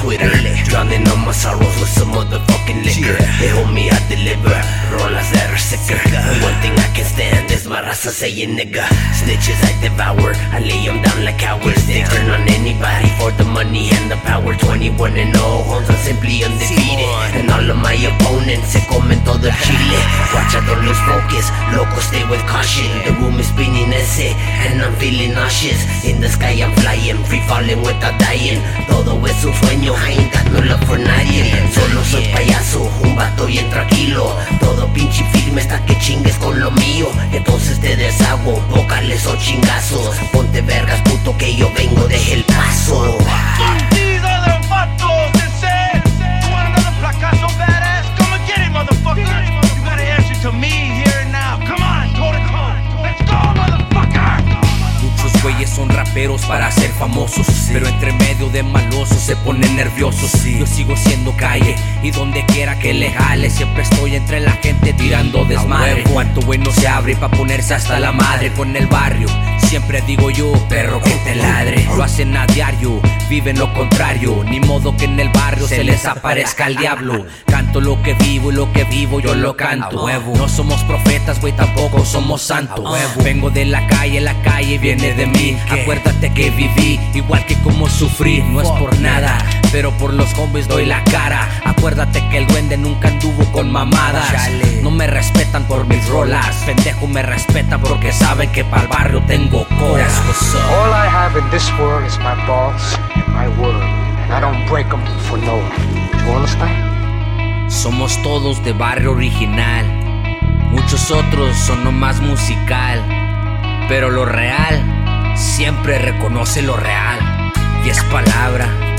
Twitter. Drowning on my sorrows with some motherfucking liquor. They hold me, I deliver. Rollers that are sicker. One thing I raza saying nigga. Snitches I devour, I lay them down like cowards. They turn on anybody for the money and the power. 21 and 0, I'm simply undefeated. And all of my opponents se comen todo el chile. Watch out, don't lose focus, loco, stay with caution. The room is spinning ese, and I'm feeling nauseous. In the sky I'm flying, free falling without dying. Todo es un sueño, I ain't got no love for nadie. Solo soy payaso, deshago, vocales o chingazos. Ponte vergas, puto, que yo vengo de El Paso. These are the vatos that said, "You want another placazo badass? Come and get it, motherfucker. You gotta answer to me here and now. Come on, toe to toe. Let's go, motherfucker. Muchos güeyes son raperos para ser famosos, pero entre medio de malosos se ponen nerviosos. Yo sigo siendo calle y donde quiera que le jale, siempre estoy entre la gente tirando desmadre. Cuánto bueno se abre pa' ponerse hasta la madre con el barrio. Siempre digo yo, perro que te ladre. Lo hacen a diario, viven lo contrario. Ni modo que en el barrio se les aparezca el diablo. Canto lo que vivo y lo que vivo yo lo canto. No somos profetas, güey, tampoco somos santos. Vengo de la calle, la calle viene de mí. Acuérdate que viví igual que como sufrí. No es por nada, pero por los hombres doy la cara. Acuérdate que el duende nunca anduvo con mamadas. No me respetan por mis rolas. Pendejo me respetan porque saben que para el barrio tengo coras. All I have in this world is my balls and my word, and I don't break them for no one. You understand? Somos todos de barrio original. Muchos otros son nomás musical. Pero lo real siempre reconoce lo real. Y es palabra